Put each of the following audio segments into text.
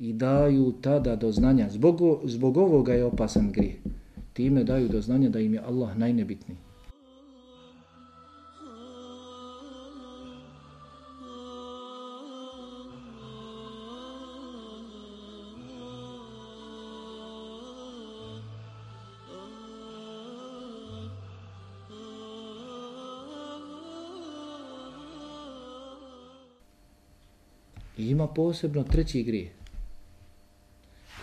i daju tada do znanja. Zbog, zbog ovoga je opasan grijeh. Time daju do znanja da im je Allah najnebitniji. I ima posebno treći grijeh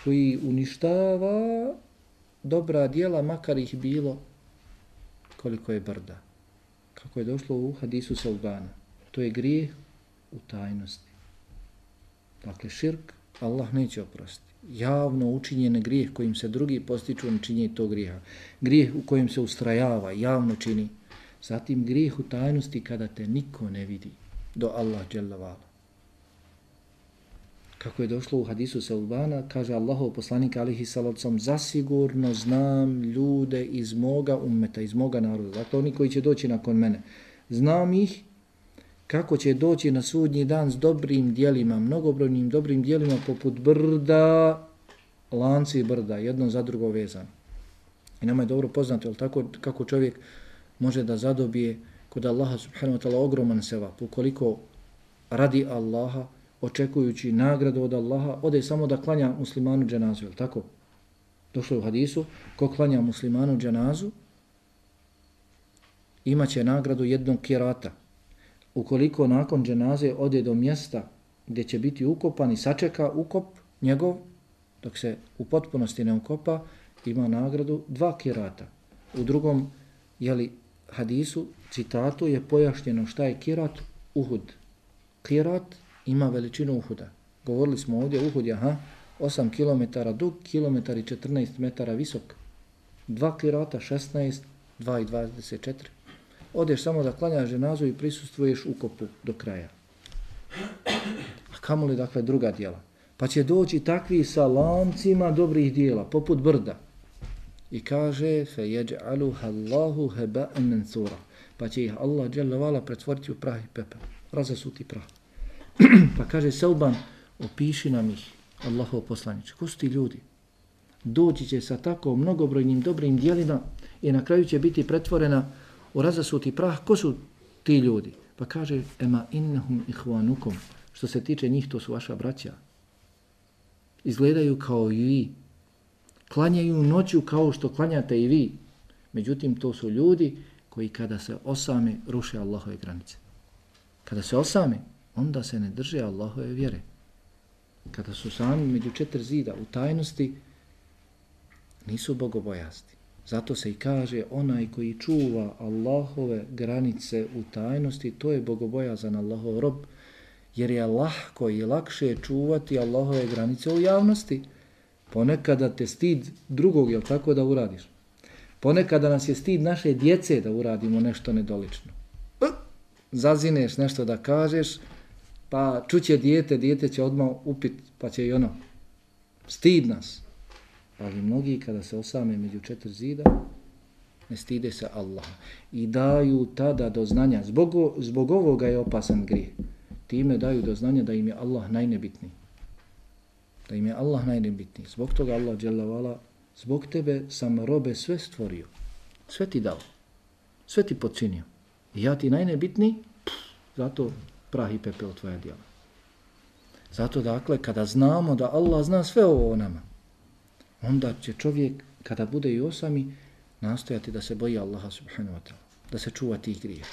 koji uništava dobra dijela, makar ih bilo koliko je brda. Kako je došlo u hadisu Salbana. To je grijeh u tajnosti. Dakle, širk Allah neće oprostiti. Javno učinjen grijeh kojim se drugi postiču na činjenje tog grijeha. Grijeh u kojem se ustrajava, javno čini. Zatim grijeh u tajnosti kada te niko ne vidi do Allah dželavala kako je došlo u hadisu Selbana, kaže Allahov poslanik alihi salacom, zasigurno znam ljude iz moga ummeta, iz moga naroda, dakle oni koji će doći nakon mene. Znam ih kako će doći na sudnji dan s dobrim dijelima, mnogobrojnim dobrim dijelima poput brda, lanci brda, jedno za drugo vezano. I nama je dobro poznato, je tako kako čovjek može da zadobije kod Allaha subhanahu wa ta'ala ogroman sevap, ukoliko radi Allaha, očekujući nagradu od Allaha, ode samo da klanja muslimanu dženazu, je tako? Došlo je u hadisu, ko klanja muslimanu dženazu, imaće nagradu jednog kirata. Ukoliko nakon dženaze ode do mjesta gdje će biti ukopan i sačeka ukop njegov, dok se u potpunosti ne ukopa, ima nagradu dva kirata. U drugom jeli, hadisu, citatu, je pojašnjeno šta je kirat, uhud. Kirat ima veličinu Uhuda. Govorili smo ovdje, Uhud je aha, 8 km dug, kilometar i 14 metara visok. 2 kirata, 16, 2 i 24. Odeš samo da klanjaš ženazu i prisustvuješ ukopu do kraja. A kamo li dakle druga dijela? Pa će doći takvi sa lancima dobrih dijela, poput brda. I kaže, fe jeđe alu hallahu heba mensura. Pa će ih Allah pretvoriti u prah i pepel. Razasuti prah. pa kaže Selban, opiši nam ih, Allahov poslanič. Ko su ti ljudi? Doći će sa tako mnogobrojnim dobrim dijelima i na kraju će biti pretvorena u razasuti prah. Ko su ti ljudi? Pa kaže, ema innahum ihvanukum. Što se tiče njih, to su vaša braća. Izgledaju kao i vi. Klanjaju noću kao što klanjate i vi. Međutim, to su ljudi koji kada se osame, ruše Allahove granice. Kada se osame, onda se ne drže Allahove vjere. Kada su sami među četiri zida u tajnosti, nisu bogobojasti. Zato se i kaže onaj koji čuva Allahove granice u tajnosti, to je bogobojazan Allahov rob, jer je lahko i lakše čuvati Allahove granice u javnosti. Ponekada te stid drugog, je tako da uradiš? Ponekada nas je stid naše djece da uradimo nešto nedolično. Zazineš nešto da kažeš, pa čuće dijete, dijete će odmah upit, pa će i ono, stid nas. Ali mnogi kada se osame među četiri zida, ne stide se Allaha. I daju tada do znanja, zbog, zbog ovoga je opasan grijeh. Time daju do znanja da im je Allah najnebitniji. Da im je Allah najnebitniji. Zbog toga Allah dželavala, zbog tebe sam robe sve stvorio. Sve ti dao. Sve ti počinio. I ja ti najnebitniji, zato prah i pepeo tvoja djela. Zato dakle, kada znamo da Allah zna sve ovo o nama, onda će čovjek, kada bude i osami, nastojati da se boji Allaha subhanahu wa ta'ala, da se čuva tih grija.